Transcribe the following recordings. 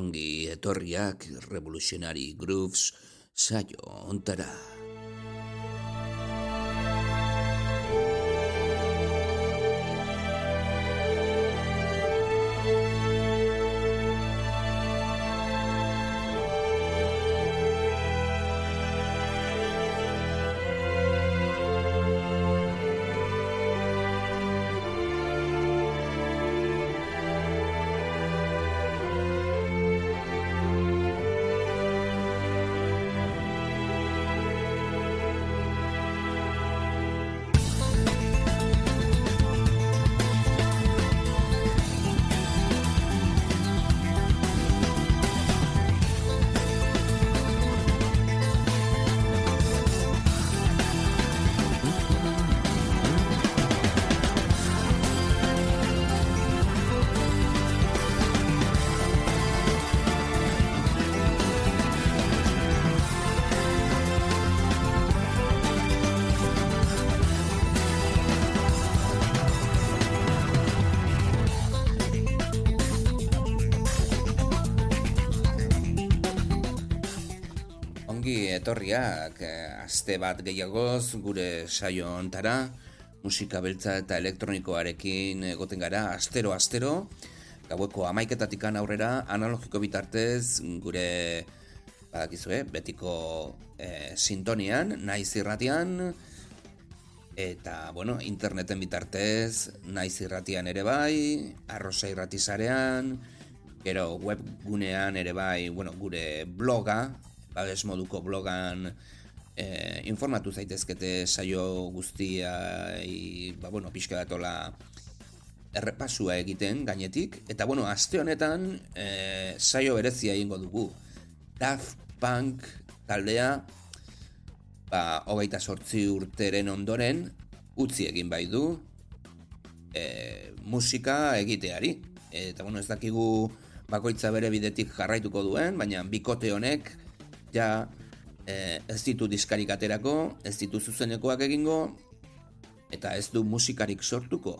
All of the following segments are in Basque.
ongi etorriak Revolutionary Grooves saio ontara. Etorriak eh, aste bat gehiagoz gure saio ontara musika beltza eta elektronikoarekin egoten gara astero astero. Gaueko amaiketatik aurrera analogiko bitartez gure badakizue betiko eh, sintonian naiz irratian eta bueno interneten bitartez naiz irratian ere bai arrosa irratizarean gero webgunean ere bai bueno, gure bloga babes moduko blogan e, informatu zaitezkete saio guztia i, ba, bueno, pixka datola errepasua egiten gainetik. Eta bueno, aste honetan e, saio berezia egingo dugu. Daft Punk taldea ba, hogeita sortzi urteren ondoren utzi egin bai du e, musika egiteari. Eta bueno, ez dakigu bakoitza bere bidetik jarraituko duen, baina bikote honek ja e, ez ditu diskarik aterako, ez ditu zuzenekoak egingo, eta ez du musikarik sortuko.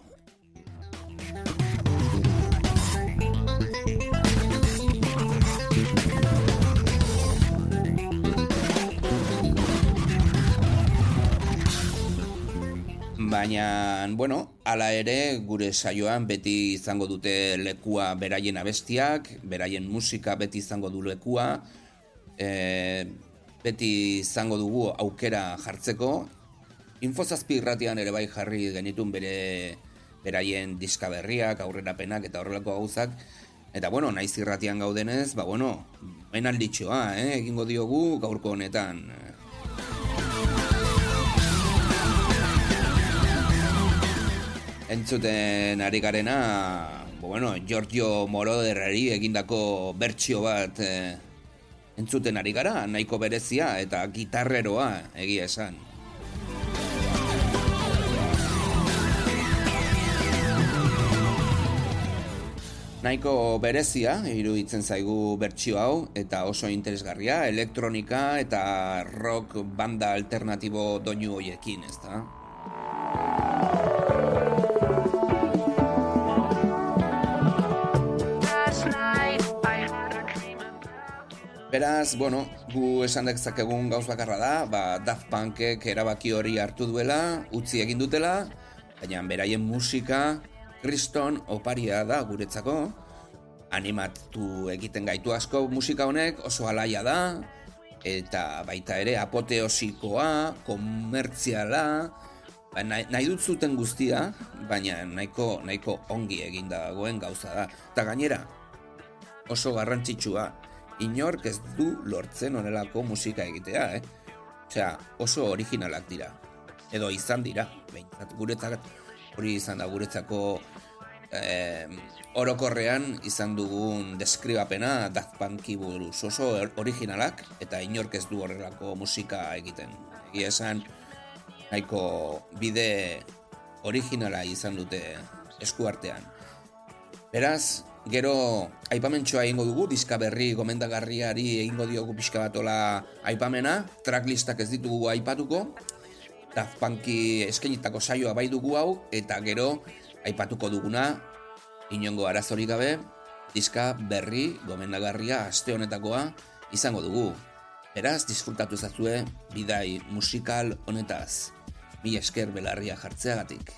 Baina, bueno, ala ere, gure saioan beti izango dute lekua beraien abestiak, beraien musika beti izango du lekua, e, beti izango dugu aukera jartzeko. Infozazpi irratian ere bai jarri genitun bere beraien diska berriak, aurrerapenak eta horrelako gauzak. Eta bueno, naiz irratian gaudenez, ba bueno, menalditxoa, eh? egingo diogu gaurko honetan. Entzuten ari garena, bueno, Giorgio Moroderrari egindako bertsio bat eh, entzuten ari gara, nahiko berezia eta gitarreroa egia esan. Nahiko berezia, iruditzen zaigu bertsio hau, eta oso interesgarria, elektronika eta rock banda alternatibo doinu hoiekin, ez Beraz, bueno, gu esan egun gauz bakarra da, ba, Daft Punkek erabaki hori hartu duela, utzi egin dutela, baina beraien musika, kriston oparia da guretzako, animatu egiten gaitu asko musika honek, oso alaia da, eta baita ere apoteosikoa, komertziala, ba, nahi, nahi dut zuten guztia, baina nahiko, nahiko ongi eginda dagoen gauza da. Eta gainera, oso garrantzitsua, inork ez du lortzen onelako musika egitea, eh? Osea, oso originalak dira. Edo izan dira, behintzat guretzak hori izan da guretzako eh, orokorrean izan dugun deskribapena Daft Punki buruz oso originalak eta inork ez du horrelako musika egiten. Egia esan, nahiko bide originala izan dute eskuartean. Beraz, Gero, aipamentxoa egingo dugu, diska berri gomendagarriari egingo diogu pixka batola aipamena, tracklistak ez ditugu aipatuko, Daft Punki eskenitako saioa bai dugu hau, eta gero, aipatuko duguna, inongo arazorik gabe, diska berri gomendagarria aste honetakoa izango dugu. Beraz, disfrutatu ezazue bidai musikal honetaz. Mi esker belarria jartzeagatik.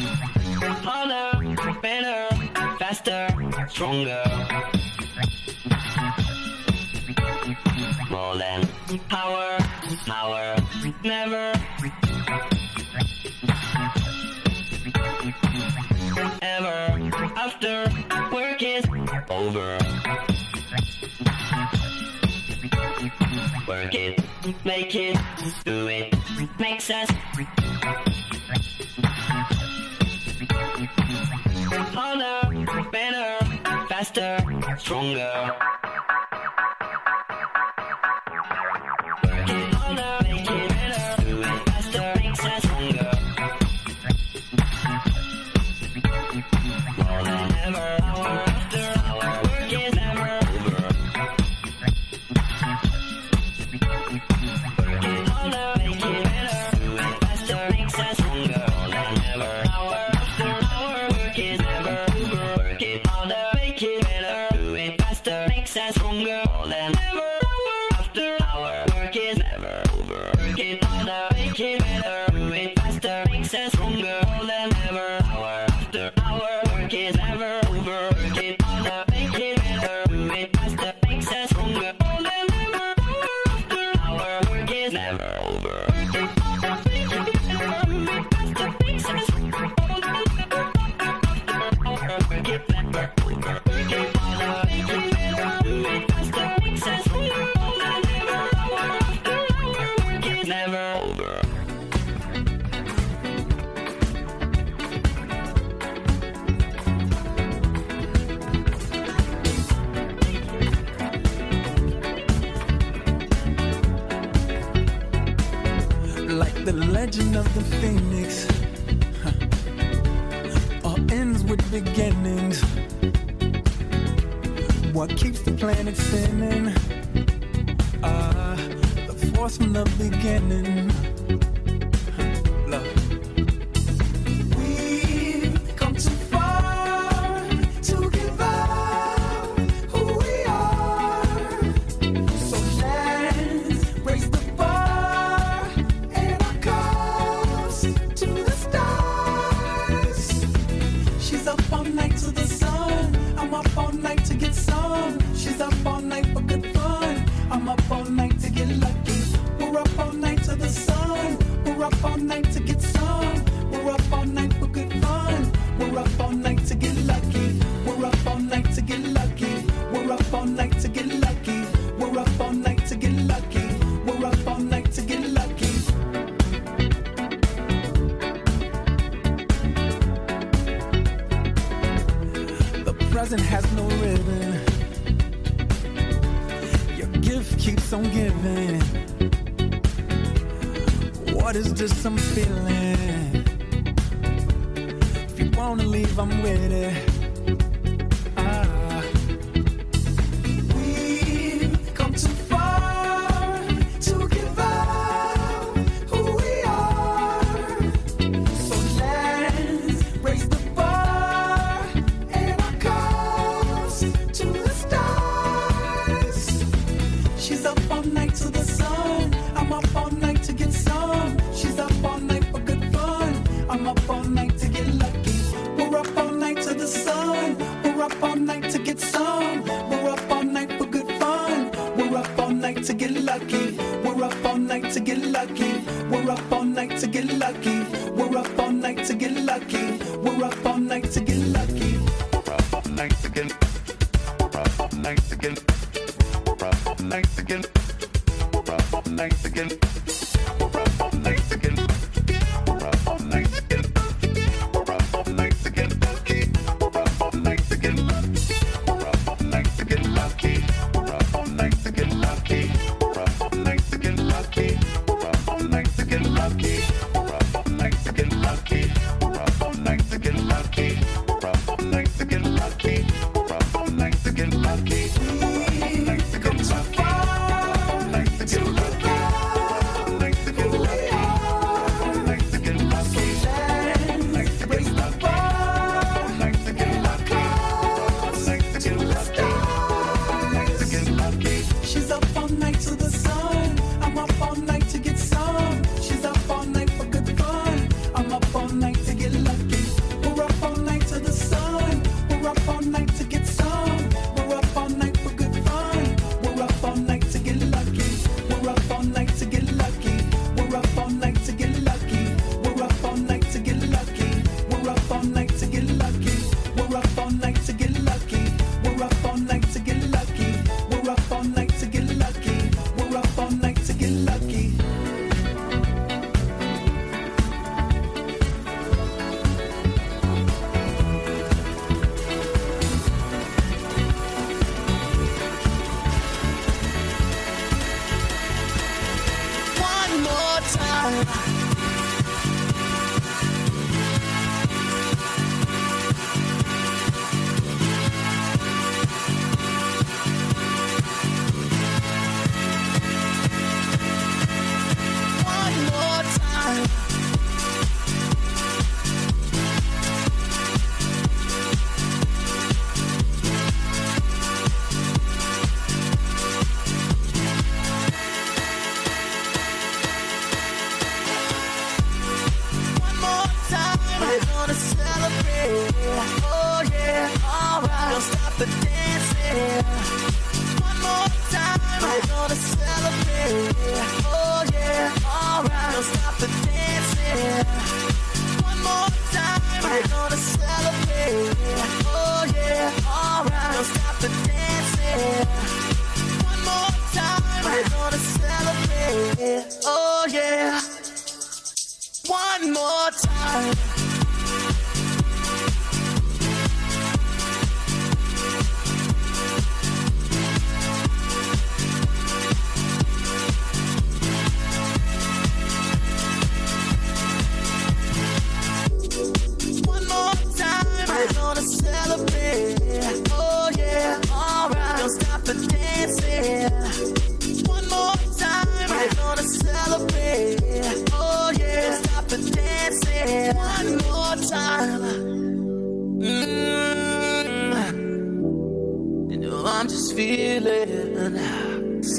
Harder, better, faster, stronger. More than power, power, never. Ever after work is over. Work it, make it, do it, makes us. faster, stronger. planet spinning. Ah, uh, the force from the beginning.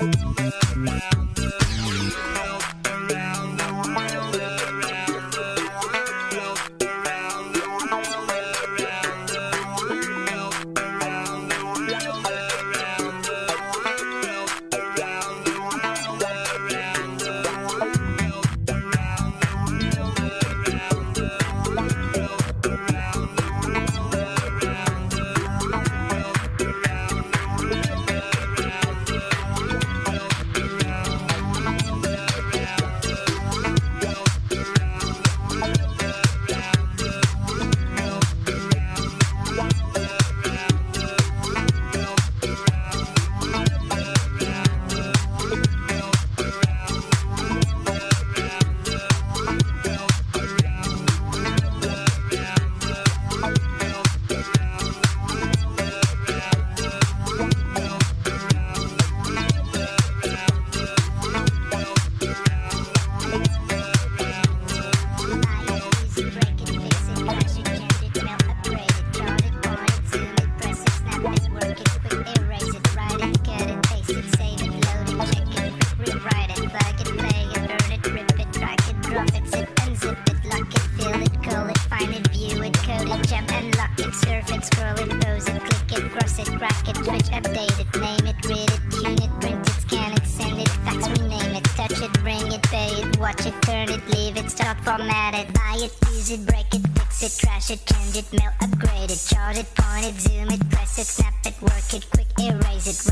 around, around.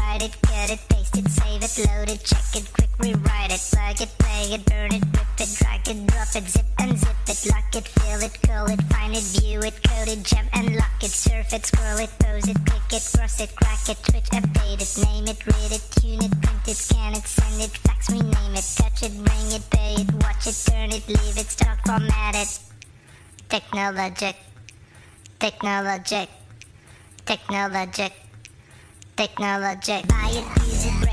bite it, cut it, paste it, save it, load it, check it, quick rewrite it, plug it, play it, burn it, rip it, drag it, drop it, zip unzip it, lock it, fill it, curl it, find it, view it, code it, jump and lock it, surf it, scroll it, pose it, click it, cross it, crack it, twitch, update it, name it, read it, tune it, print it, scan it, send it, fax, rename it, touch it, ring it, pay it, watch it, turn it, leave it, start, format it. Technologic, technologic, technologic technologic. Buy it, use it,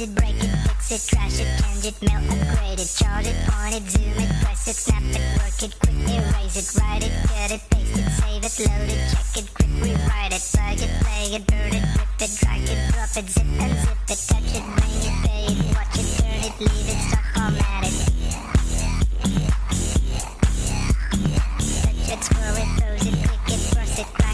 it, use it, break it, fix it, trash it, change it, mail, upgrade it, charge it, point it, zoom it, press it, snap it, work it, quick erase it, write it, cut it, paste it, save it, load it, check it, quick rewrite it, plug it, play it, burn it, rip it, drag it, drop it, zip and zip it, touch it, bring it, pay it, watch it, turn it, leave it, stop, format it. Touch it, scroll it, pose it, click it, cross it,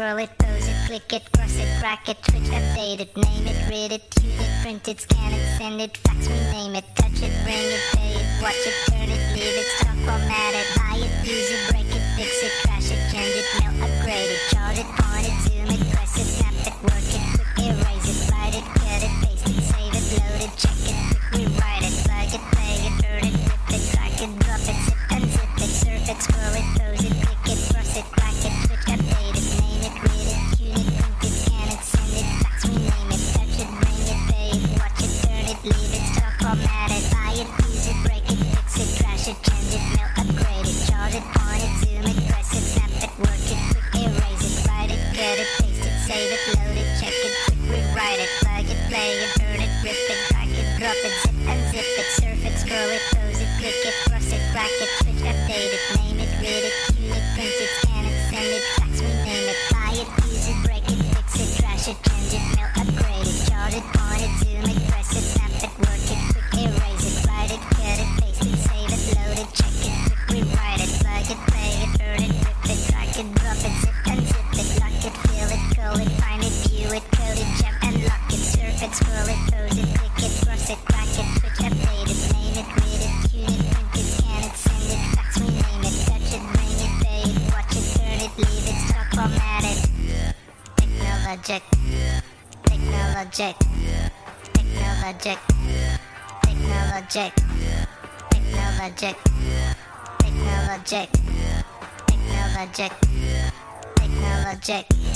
scroll it, pose it, click it, cross it, crack it, switch, update it, name it, read it, tune it, print it, scan it, send it, fax, rename it, touch it, bring it, pay it, watch it, turn it, leave it, stop, format it, buy it, use it, break it, fix it, crash it, change it, mail, upgrade it, charge it, point it, zoom it, press it, snap it, work it, quick erase it, write it, cut it, paste it, save it, load it, check it, quick rewrite it, plug it, play it, burn it, rip it, drag it, drop it, zip and zip it, surf it, scroll it, Technologic. Technologic. Technologic. Technologic. Technologic. Technologic.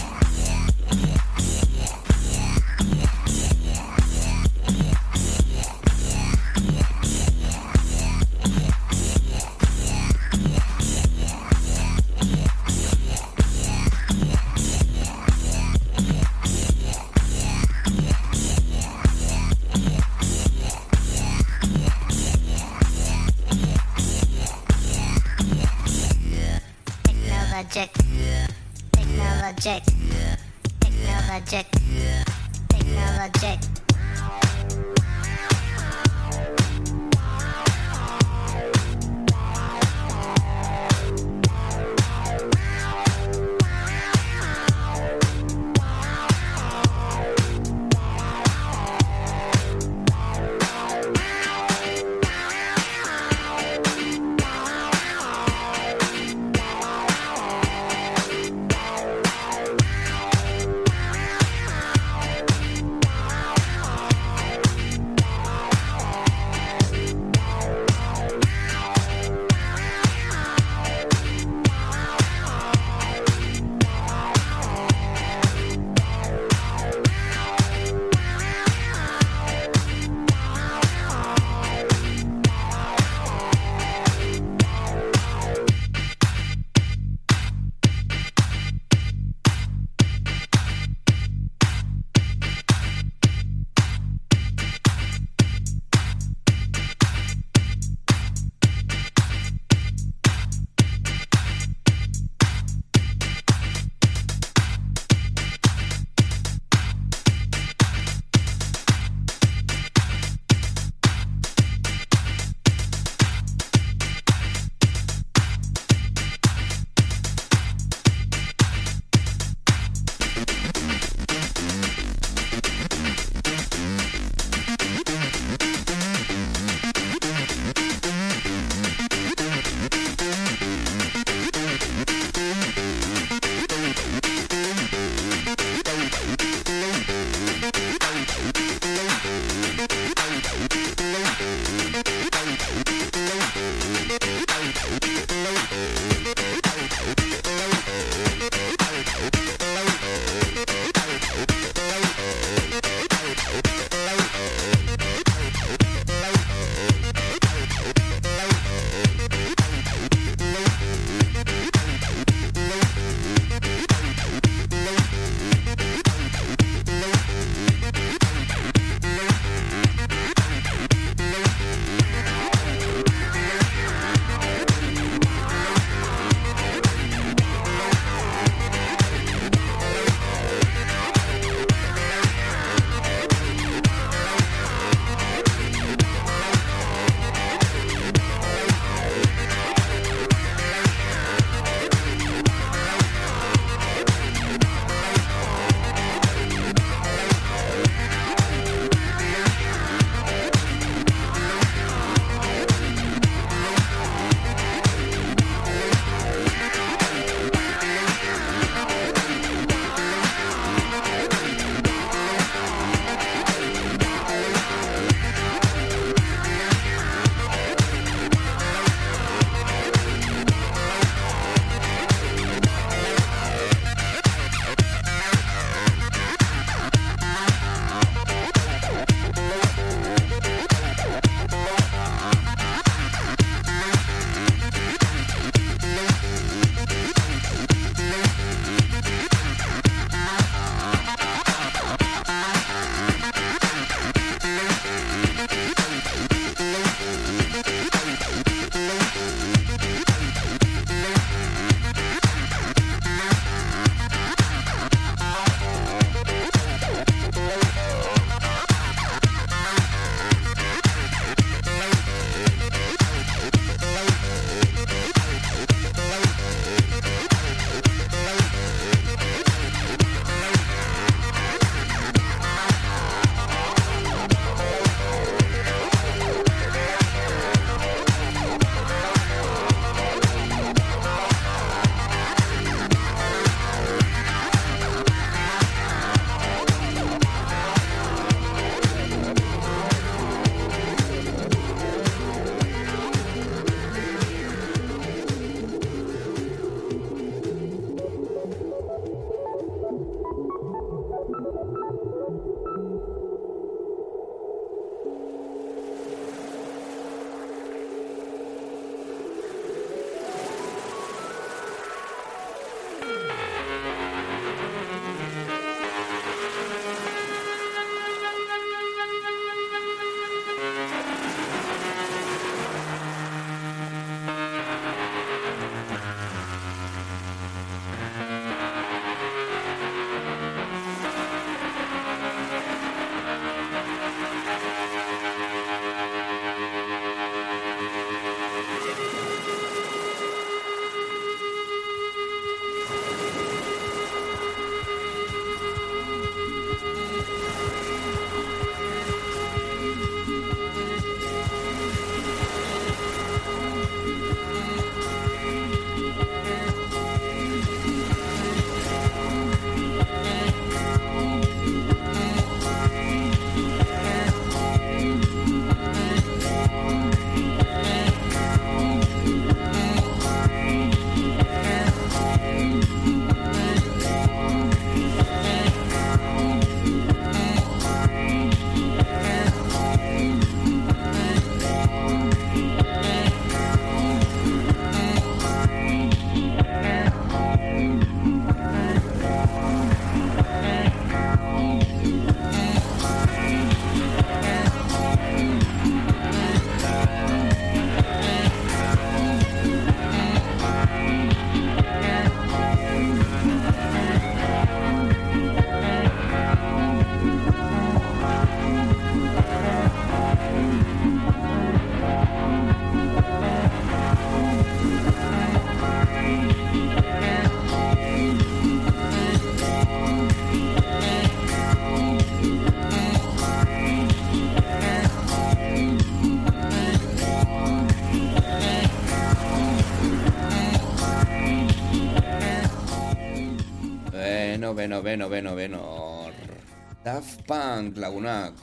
Daft Punk lagunak.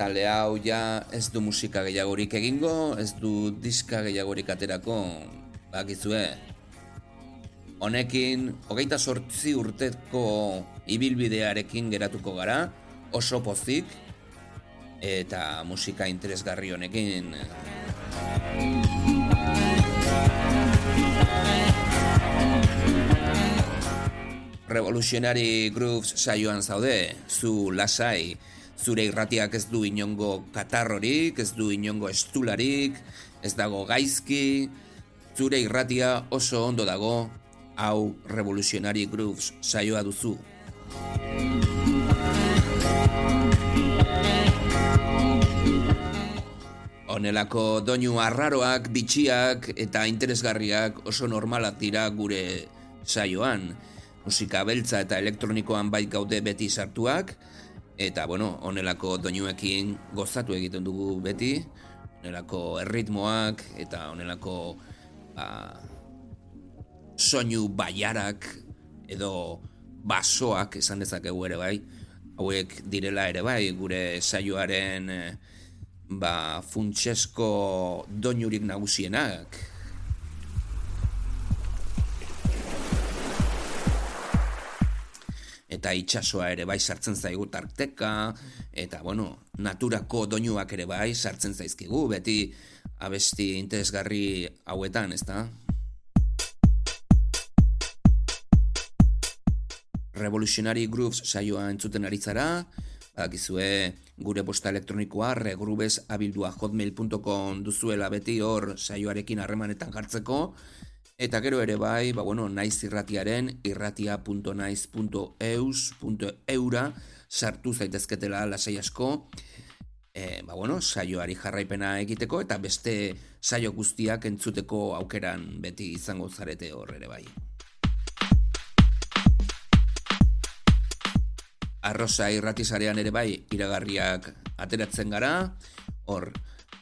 Talde hau ja ez du musika gehiagorik egingo, ez du diska gehiagorik aterako, bakizue. Honekin, hogeita sortzi urteko ibilbidearekin geratuko gara, oso pozik, eta musika interesgarri honekin. Revolutionary Grooves saioan zaude, zu lasai, zure irratiak ez du inongo katarrorik, ez du inongo estularik, ez dago gaizki, zure irratia oso ondo dago, hau Revolutionary Grooves saioa duzu. Honelako doinu arraroak, bitxiak eta interesgarriak oso normalak dira gure saioan. Musika beltza eta elektronikoan bai gaude beti sartuak, eta bueno, honelako doinuekin gozatu egiten dugu beti, honelako erritmoak eta honelako ba, soinu baiarak edo basoak esan dezakegu ere bai, hauek direla ere bai gure saioaren eh, ba, funtsesko doinurik nagusienak. Eta itsasoa ere bai sartzen zaigu tarteka, eta bueno, naturako doinuak ere bai sartzen zaizkigu, beti abesti interesgarri hauetan, ezta? Revolutionary Grooves saioa entzuten aritzara, Badakizue gure posta elektronikoa regrubes abildua hotmail.com duzuela beti hor saioarekin harremanetan jartzeko. Eta gero ere bai, ba bueno, naiz irratiaren irratia.naiz.eus.eura sartu zaitezketela lasai asko. E, ba bueno, saioari jarraipena egiteko eta beste saio guztiak entzuteko aukeran beti izango zarete hor ere bai. arroza irratizarean ere bai iragarriak ateratzen gara, hor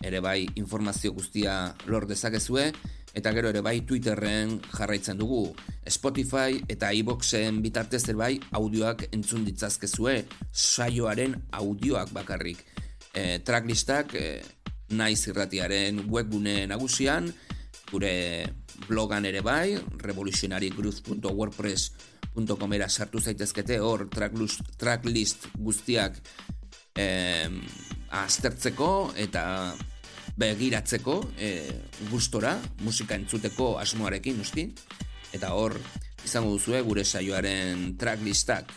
ere bai informazio guztia lor dezakezue, eta gero ere bai Twitterren jarraitzen dugu. Spotify eta iBoxen bitartez ere bai audioak entzun ditzazkezue, saioaren audioak bakarrik. E, tracklistak e, naiz irratiaren webgune nagusian, gure blogan ere bai, revolutionarygrowth.wordpress.com era sartu zaitezkete hor tracklist, tracklist guztiak eh, aztertzeko eta begiratzeko eh, gustora musika entzuteko asmoarekin noski? Eta hor izango duzue gure saioaren tracklistak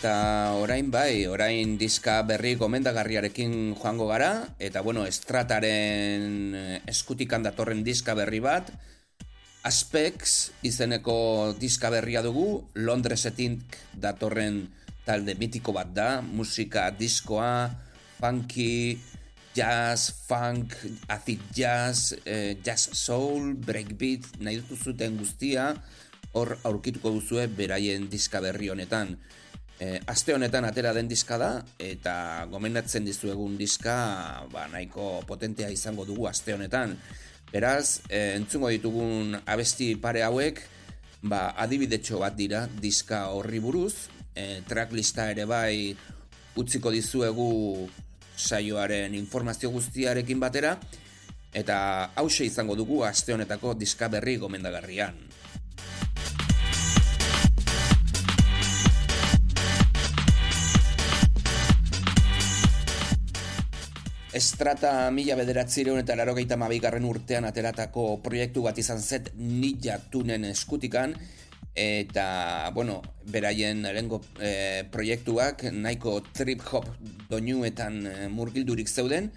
Eta orain bai, orain diska berri gomendagarriarekin joango gara, eta bueno, estrataren eh, eskutikan datorren diska berri bat, Aspects izeneko diska berria dugu, Londresetik datorren talde mitiko bat da, musika diskoa, funky, jazz, funk, acid jazz, eh, jazz soul, breakbeat, nahi dut guztia, hor aurkituko duzue beraien diska berri honetan. E, aste honetan atera den diska da, eta gomendatzen dizuegun diska ba, nahiko potentea izango dugu aste honetan. Beraz, e, entzungo ditugun abesti pare hauek, ba, adibidetxo bat dira diska horri buruz, e, tracklista ere bai utziko dizuegu saioaren informazio guztiarekin batera, eta hause izango dugu aste honetako diska berri gomendagarrian. Estrata mila bederatzireun eta larogeita mabigarren urtean ateratako proiektu bat izan zet nila tunen eskutikan. Eta, bueno, beraien erengo e, proiektuak nahiko trip-hop doinuetan e, murgildurik zeuden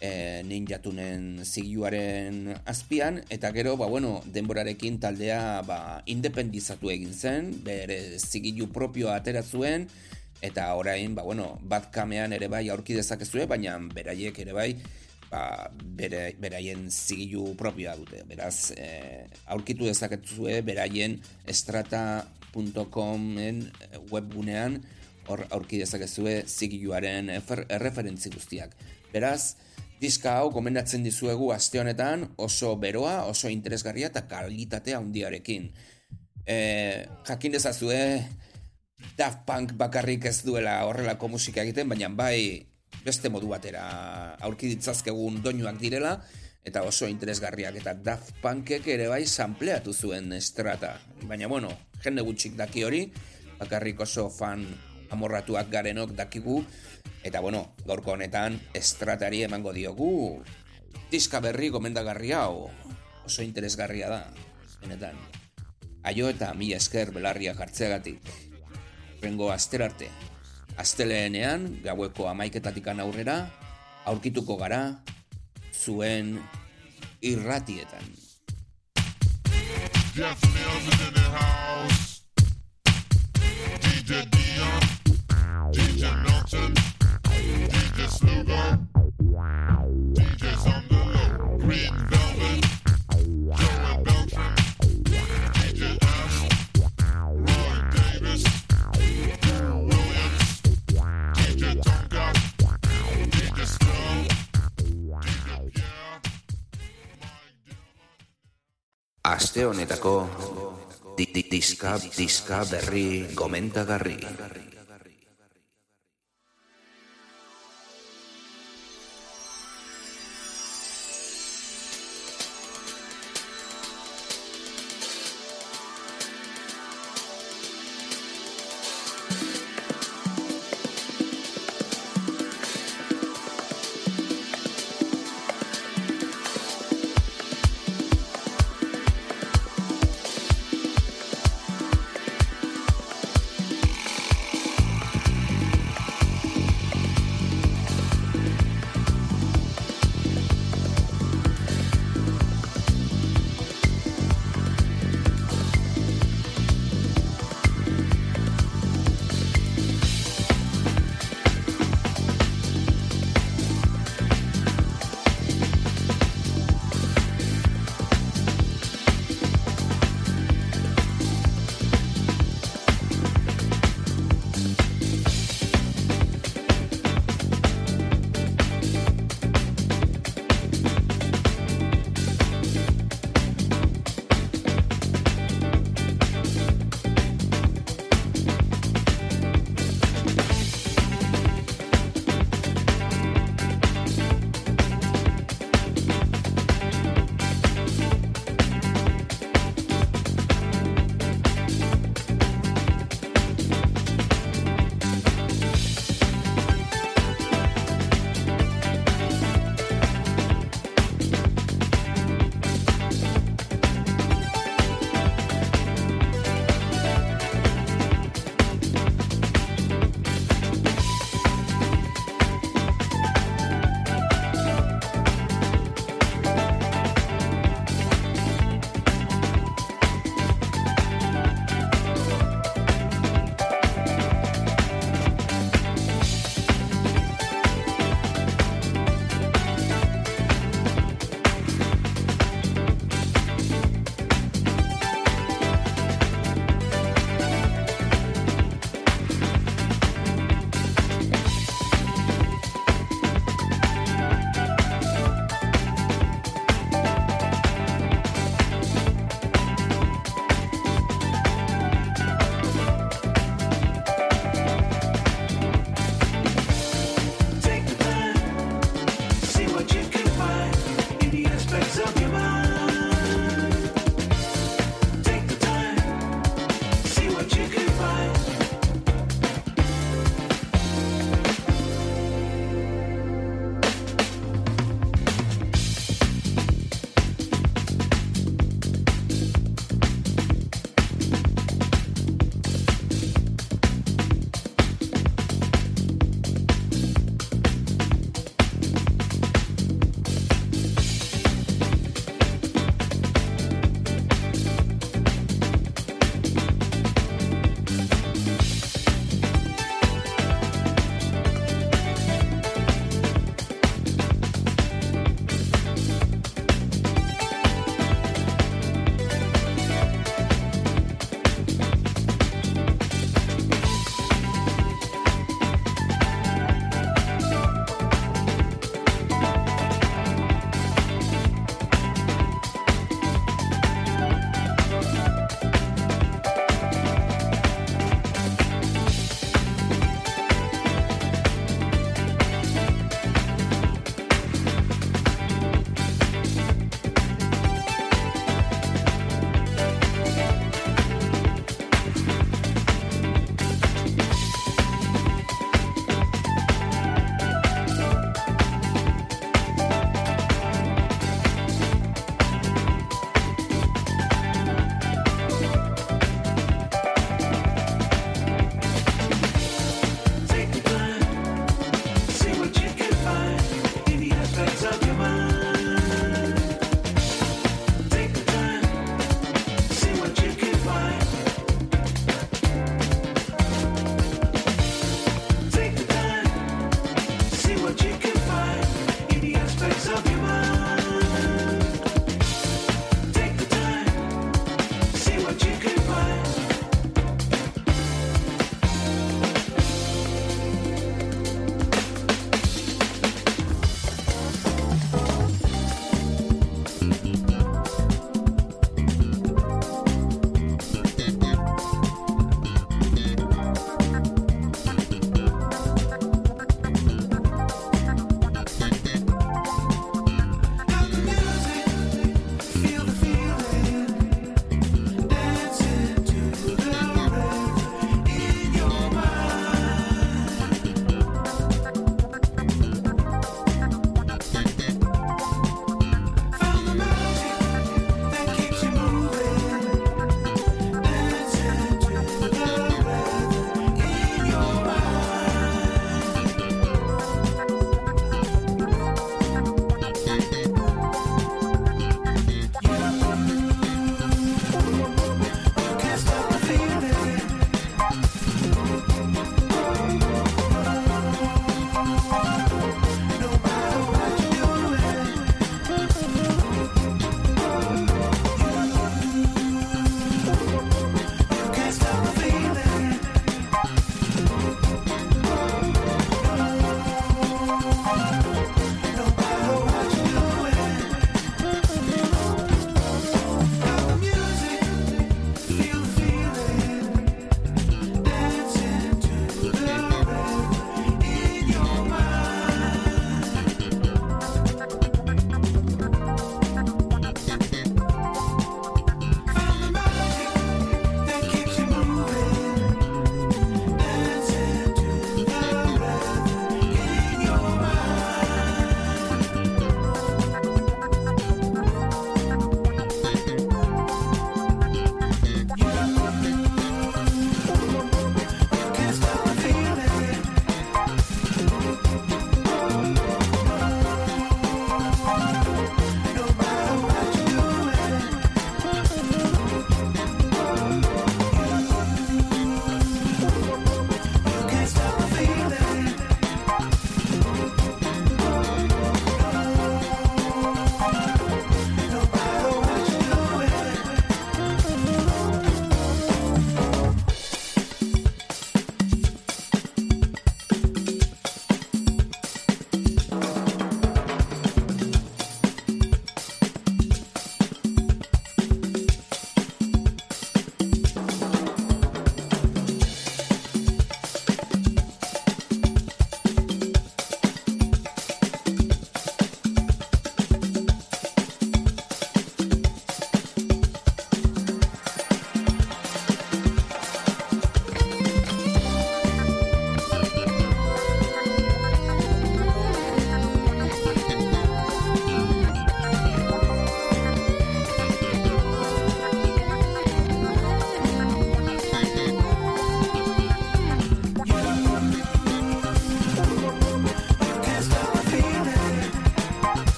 e, ninjatunen zigioaren azpian, eta gero, ba, bueno, denborarekin taldea ba, independizatu egin zen, bere zigilu propioa atera zuen, eta orain, ba, bueno, bat kamean ere bai aurki dezakezue, baina beraiek ere bai ba, bere, beraien zigilu propioa dute. Beraz, e, aurkitu dezaketuzue beraien estrata.comen webgunean hor aurki dezakezue zigiluaren erreferentzi guztiak. Beraz, diska hau gomendatzen dizuegu aste honetan oso beroa, oso interesgarria eta kalitatea handiarekin. E, jakin dezazue Daft Punk bakarrik ez duela horrelako musika egiten, baina bai beste modu batera aurki ditzazkegun doinuak direla, eta oso interesgarriak eta Daft Punkek ere bai sampleatu zuen estrata. Baina bueno, jende gutxik daki hori, bakarrik oso fan amorratuak garenok dakigu, eta bueno, gaurko honetan estratari emango diogu, diska berri gomendagarri hau, oso interesgarria da, benetan. Aio eta mi esker belarria jartzeagatik. Rengo asterarte, asteleenean, gaueko amaiketatik aurrera, aurkituko gara, zuen irratietan. Green Velvet, Aste honetako di, di, diska, diska berri gomendagarri.